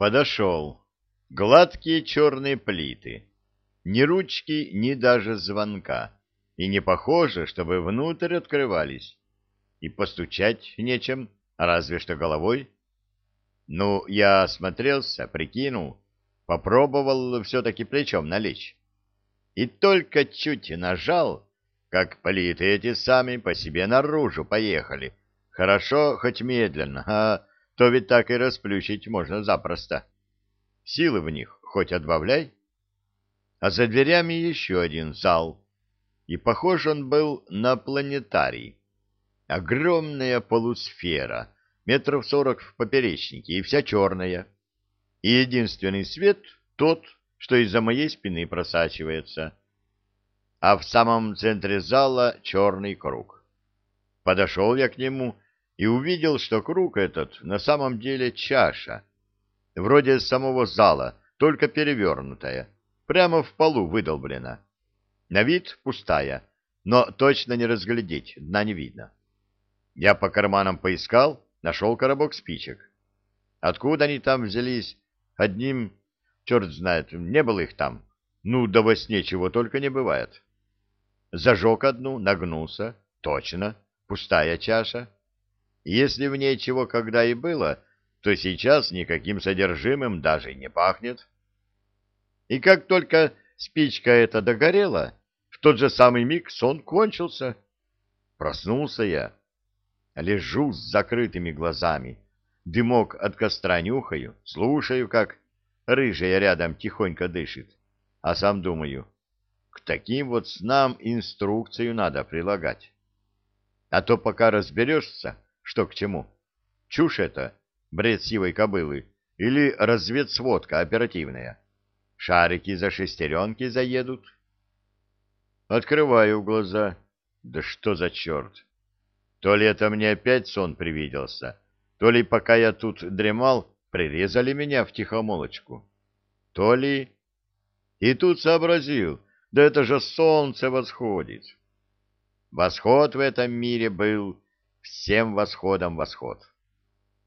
Подошел. Гладкие черные плиты. Ни ручки, ни даже звонка. И не похоже, чтобы внутрь открывались. И постучать нечем, разве что головой. Ну, я осмотрелся, прикинул, попробовал все-таки плечом налечь. И только чуть нажал, как плиты эти сами по себе наружу поехали. Хорошо, хоть медленно, а то ведь так и расплющить можно запросто. Силы в них хоть отбавляй. А за дверями еще один зал. И похож он был на планетарий. Огромная полусфера, метров сорок в поперечнике, и вся черная. И единственный свет тот, что из-за моей спины просачивается. А в самом центре зала черный круг. Подошел я к нему и увидел, что круг этот на самом деле чаша, вроде самого зала, только перевернутая, прямо в полу выдолблена. На вид пустая, но точно не разглядеть, дна не видно. Я по карманам поискал, нашел коробок спичек. Откуда они там взялись? Одним, черт знает, не было их там. Ну, да во сне чего только не бывает. Зажег одну, нагнулся. Точно, пустая чаша. Если в ней чего когда и было, то сейчас никаким содержимым даже не пахнет. И как только спичка эта догорела, в тот же самый миг сон кончился. Проснулся я. Лежу с закрытыми глазами. Дымок от костра нюхаю, слушаю, как рыжая рядом тихонько дышит. А сам думаю, к таким вот снам инструкцию надо прилагать. А то пока разберешься, что к чему. Чушь это, бред сивой кобылы, или разведсводка оперативная. Шарики за шестеренки заедут. Открываю глаза. Да что за черт! То ли это мне опять сон привиделся, то ли пока я тут дремал, прирезали меня в тихомолочку. То ли... И тут сообразил, да это же солнце восходит. Восход в этом мире был всем восходом восход.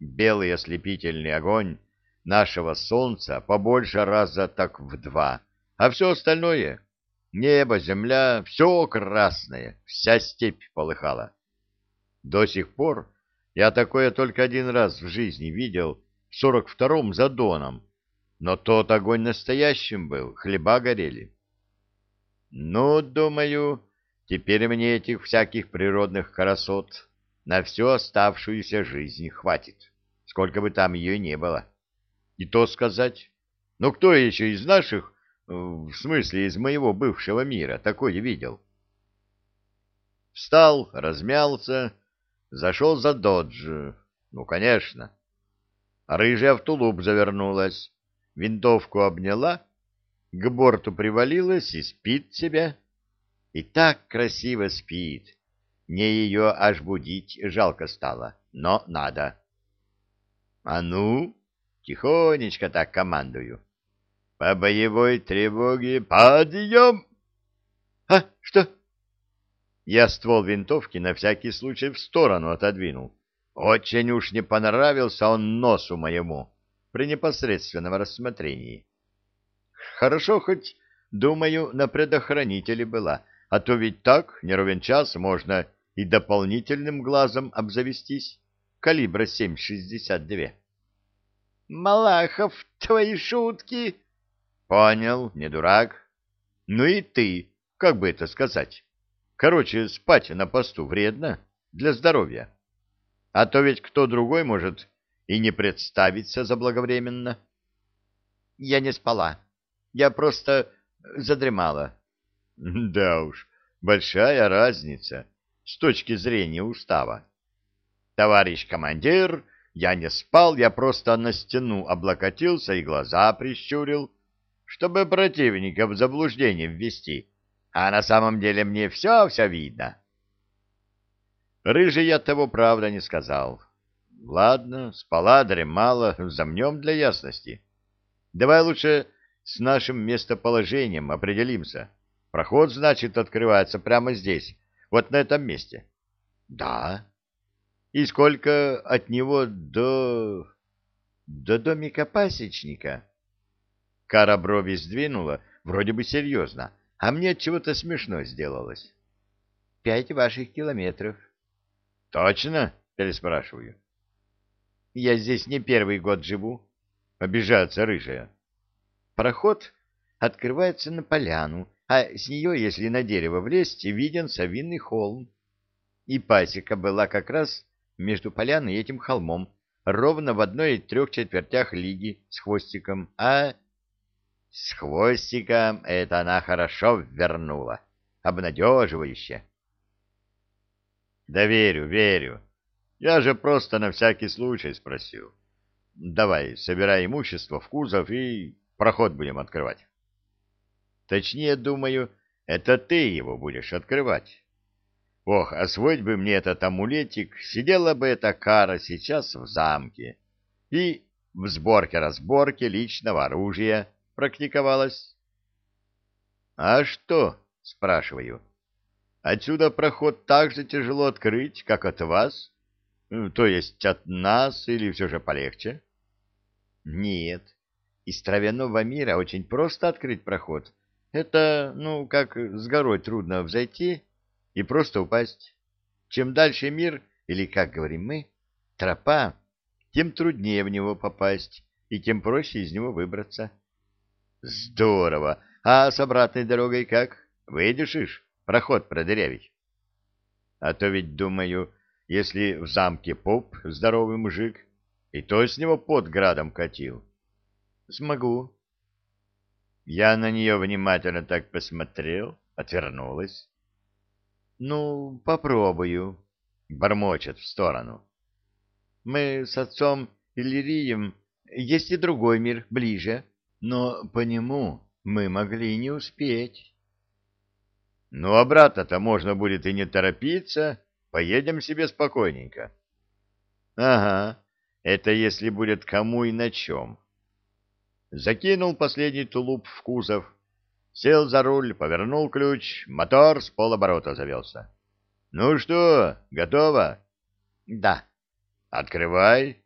Белый ослепительный огонь нашего солнца побольше раза так в два, а все остальное — небо, земля, все красное, вся степь полыхала. До сих пор я такое только один раз в жизни видел в сорок втором за Доном, но тот огонь настоящим был, хлеба горели. Ну, думаю, теперь мне этих всяких природных красот на всю оставшуюся жизнь хватит, сколько бы там ее не было. И то сказать, ну кто еще из наших, в смысле из моего бывшего мира, такое видел? Встал, размялся, зашел за доджи. Ну, конечно. Рыжая в тулуп завернулась, винтовку обняла, к борту привалилась и спит себе. И так красиво спит, мне ее аж будить жалко стало, но надо. А ну, тихонечко так командую. По боевой тревоге подъем! А, что? Я ствол винтовки на всякий случай в сторону отодвинул. Очень уж не понравился он носу моему при непосредственном рассмотрении. Хорошо хоть, думаю, на предохранителе была, а то ведь так, не ровен час, можно и дополнительным глазом обзавестись калибра 7,62. «Малахов, твои шутки!» «Понял, не дурак. Ну и ты, как бы это сказать? Короче, спать на посту вредно для здоровья. А то ведь кто другой может и не представиться заблаговременно». «Я не спала. Я просто задремала». «Да уж, большая разница» с точки зрения устава. Товарищ командир, я не спал, я просто на стену облокотился и глаза прищурил, чтобы противника в заблуждение ввести, а на самом деле мне все-все видно. Рыжий я того правда не сказал. Ладно, спала, дремала, замнем для ясности. Давай лучше с нашим местоположением определимся. Проход, значит, открывается прямо здесь, вот на этом месте? Да. И сколько от него до... До домика пасечника. Кара брови сдвинула, вроде бы серьезно, а мне чего-то смешно сделалось. Пять ваших километров. Точно? Переспрашиваю. Я здесь не первый год живу. Обижается рыжая. Проход открывается на поляну, а с нее, если на дерево влезть, виден совиный холм. И пасека была как раз между поляной и этим холмом, ровно в одной трех четвертях лиги с хвостиком, а... С хвостиком это она хорошо вернула, обнадеживающе. Да верю, верю. Я же просто на всякий случай спросил. Давай, собирай имущество в кузов и проход будем открывать. Точнее, думаю, это ты его будешь открывать. Ох, освоить бы мне этот амулетик, сидела бы эта кара сейчас в замке и в сборке-разборке личного оружия практиковалась. — А что? — спрашиваю. — Отсюда проход так же тяжело открыть, как от вас? То есть от нас или все же полегче? — Нет. Из травяного мира очень просто открыть проход. Это, ну, как с горой трудно взойти и просто упасть. Чем дальше мир, или, как говорим мы, тропа, тем труднее в него попасть, и тем проще из него выбраться. Здорово! А с обратной дорогой как? Выдержишь проход продырявить? А то ведь, думаю, если в замке поп здоровый мужик, и то с него под градом катил. Смогу. Я на нее внимательно так посмотрел, отвернулась. Ну, попробую, бормочет в сторону. Мы с отцом Иллирием есть и другой мир ближе, но по нему мы могли не успеть. Ну, обратно-то можно будет и не торопиться, поедем себе спокойненько. Ага, это если будет кому и на чем. Закинул последний тулуп в кузов, Сел за руль, повернул ключ, мотор с полоборота завелся. — Ну что, готово? — Да. — Открывай.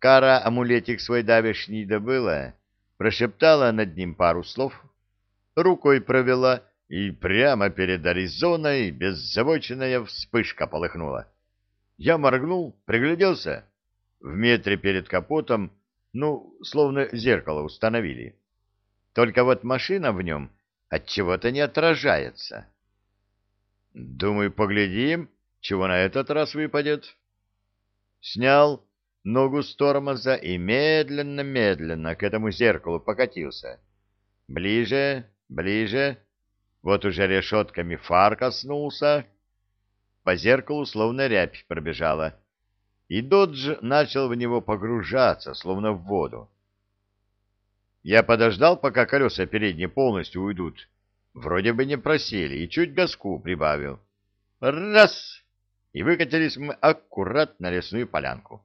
Кара амулетик свой давешний добыла, прошептала над ним пару слов, рукой провела, и прямо перед Аризоной беззавоченная вспышка полыхнула. Я моргнул, пригляделся. В метре перед капотом, ну, словно зеркало установили. Только вот машина в нем от чего-то не отражается. Думаю, поглядим, чего на этот раз выпадет. Снял ногу с тормоза и медленно-медленно к этому зеркалу покатился. Ближе, ближе. Вот уже решетками фар коснулся. По зеркалу словно рябь пробежала. И додж начал в него погружаться, словно в воду. Я подождал, пока колеса передние полностью уйдут. Вроде бы не просели, и чуть газку прибавил. Раз! И выкатились мы аккурат на лесную полянку.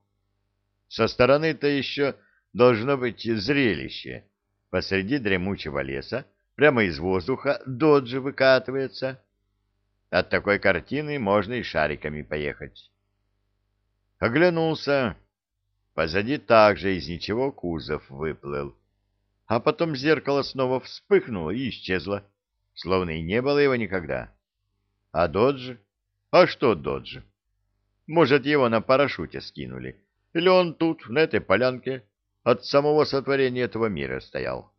Со стороны-то еще должно быть зрелище. Посреди дремучего леса, прямо из воздуха, доджи выкатывается. От такой картины можно и шариками поехать. Оглянулся. Позади также из ничего кузов выплыл а потом зеркало снова вспыхнуло и исчезло, словно и не было его никогда. А Доджи? А что Доджи? Может, его на парашюте скинули, или он тут, на этой полянке, от самого сотворения этого мира стоял.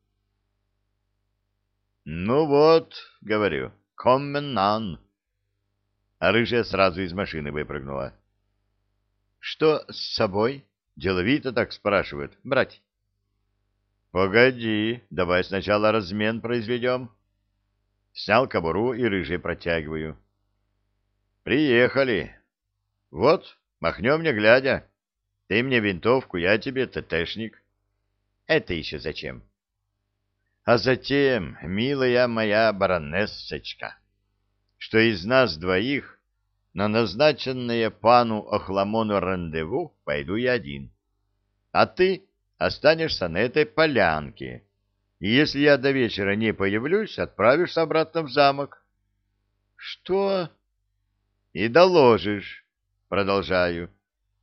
«Ну вот», — говорю, — «комменан». А рыжая сразу из машины выпрыгнула. «Что с собой?» — деловито так спрашивает. «Брать». Погоди, давай сначала размен произведем. Снял кобуру и рыжий протягиваю. Приехали. Вот, махнем не глядя. Ты мне винтовку, я тебе ТТшник. Это еще зачем? А затем, милая моя баронессочка, что из нас двоих на назначенное пану Охламону рандеву пойду я один. А ты останешься на этой полянке. И если я до вечера не появлюсь, отправишься обратно в замок. — Что? — И доложишь, продолжаю,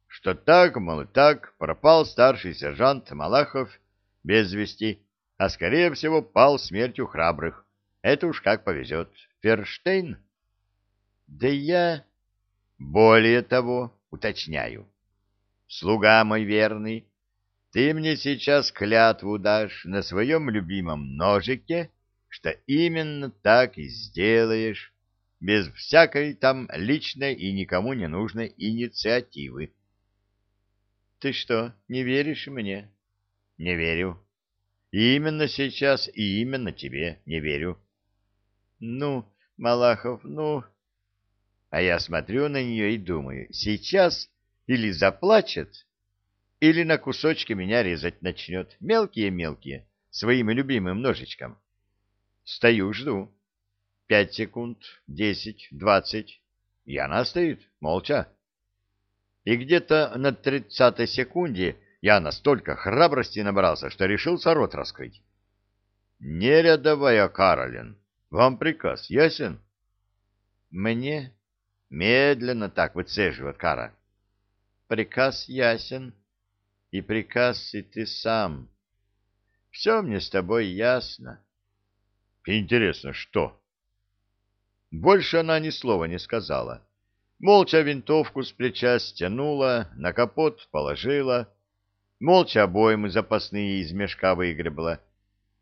что так, мол, так пропал старший сержант Малахов без вести, а, скорее всего, пал смертью храбрых. Это уж как повезет. Ферштейн? Да я... Более того, уточняю. Слуга мой верный, ты мне сейчас клятву дашь на своем любимом ножике, что именно так и сделаешь, без всякой там личной и никому не нужной инициативы. Ты что, не веришь мне? Не верю. И именно сейчас и именно тебе не верю. Ну, Малахов, ну... А я смотрю на нее и думаю, сейчас или заплачет, или на кусочки меня резать начнет, мелкие-мелкие, своим любимым ножичком. Стою, жду. Пять секунд, десять, двадцать. И она стоит, молча. И где-то на тридцатой секунде я настолько храбрости набрался, что решился рот раскрыть. «Не рядовая Каролин, вам приказ ясен?» «Мне?» Медленно так выцеживает Кара. «Приказ ясен, и приказ и ты сам. Все мне с тобой ясно». «Интересно, что?» Больше она ни слова не сказала. Молча винтовку с плеча стянула, на капот положила, молча обоймы запасные из мешка выгребла.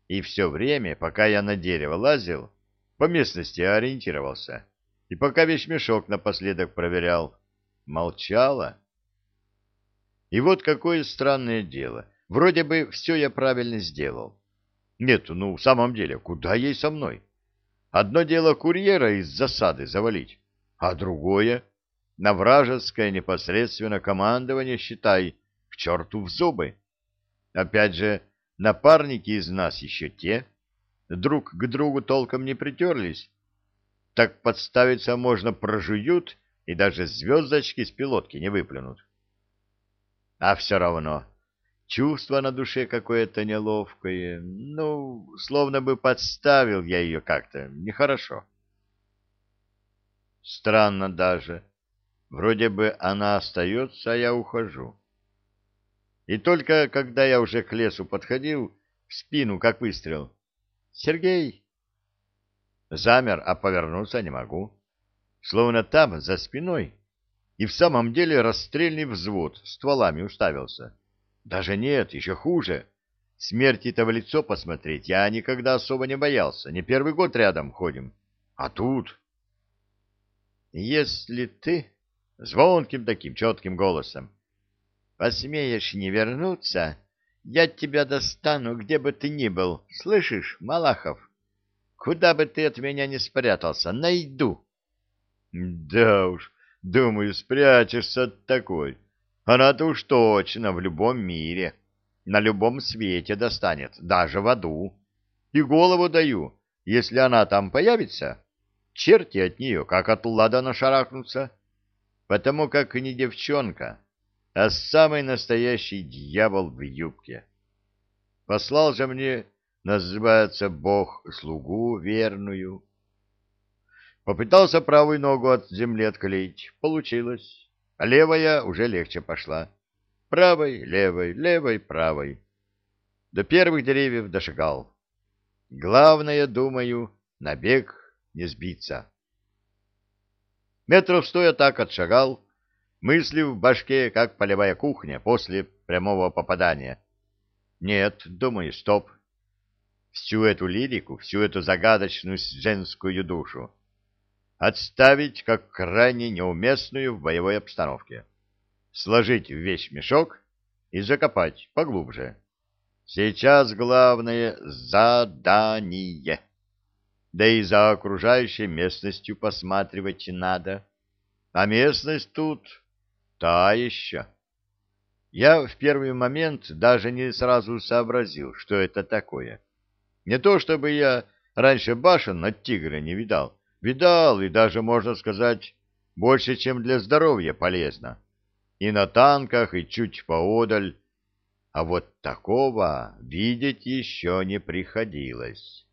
И все время, пока я на дерево лазил, по местности ориентировался, и пока весь мешок напоследок проверял, молчала. И вот какое странное дело. Вроде бы все я правильно сделал. Нет, ну, в самом деле, куда ей со мной? Одно дело курьера из засады завалить, а другое — на вражеское непосредственно командование, считай, к черту в зубы. Опять же, напарники из нас еще те, друг к другу толком не притерлись. Так подставиться можно прожуют и даже звездочки с пилотки не выплюнут. А все равно чувство на душе какое-то неловкое, ну, словно бы подставил я ее как-то нехорошо. Странно даже. Вроде бы она остается, а я ухожу. И только когда я уже к лесу подходил, в спину как выстрел. «Сергей!» Замер, а повернуться не могу. Словно там, за спиной, и в самом деле расстрельный взвод стволами уставился. Даже нет, еще хуже. Смерти-то в лицо посмотреть я никогда особо не боялся. Не первый год рядом ходим. А тут... Если ты... Звонким таким четким голосом. Посмеешь не вернуться, я тебя достану, где бы ты ни был. Слышишь, Малахов? Куда бы ты от меня не спрятался, найду. Да уж, думаю, спрячешься от такой. Она-то уж точно в любом мире, на любом свете достанет, даже в аду. И голову даю, если она там появится, черти от нее, как от ладана шарахнутся. Потому как не девчонка, а самый настоящий дьявол в юбке. Послал же мне, называется, Бог слугу верную. Попытался правую ногу от земли отклеить. Получилось а левая уже легче пошла. Правой, левой, левой, правой. До первых деревьев дошагал. Главное, думаю, на бег не сбиться. Метров стоя так отшагал, мысли в башке, как полевая кухня после прямого попадания. Нет, думаю, стоп. Всю эту лирику, всю эту загадочную женскую душу отставить как крайне неуместную в боевой обстановке, сложить в вещь мешок и закопать поглубже. Сейчас главное — задание. Да и за окружающей местностью посматривать надо. А местность тут та еще. Я в первый момент даже не сразу сообразил, что это такое. Не то чтобы я раньше башен от тигра не видал, Видал, и даже, можно сказать, больше, чем для здоровья полезно. И на танках, и чуть поодаль. А вот такого видеть еще не приходилось.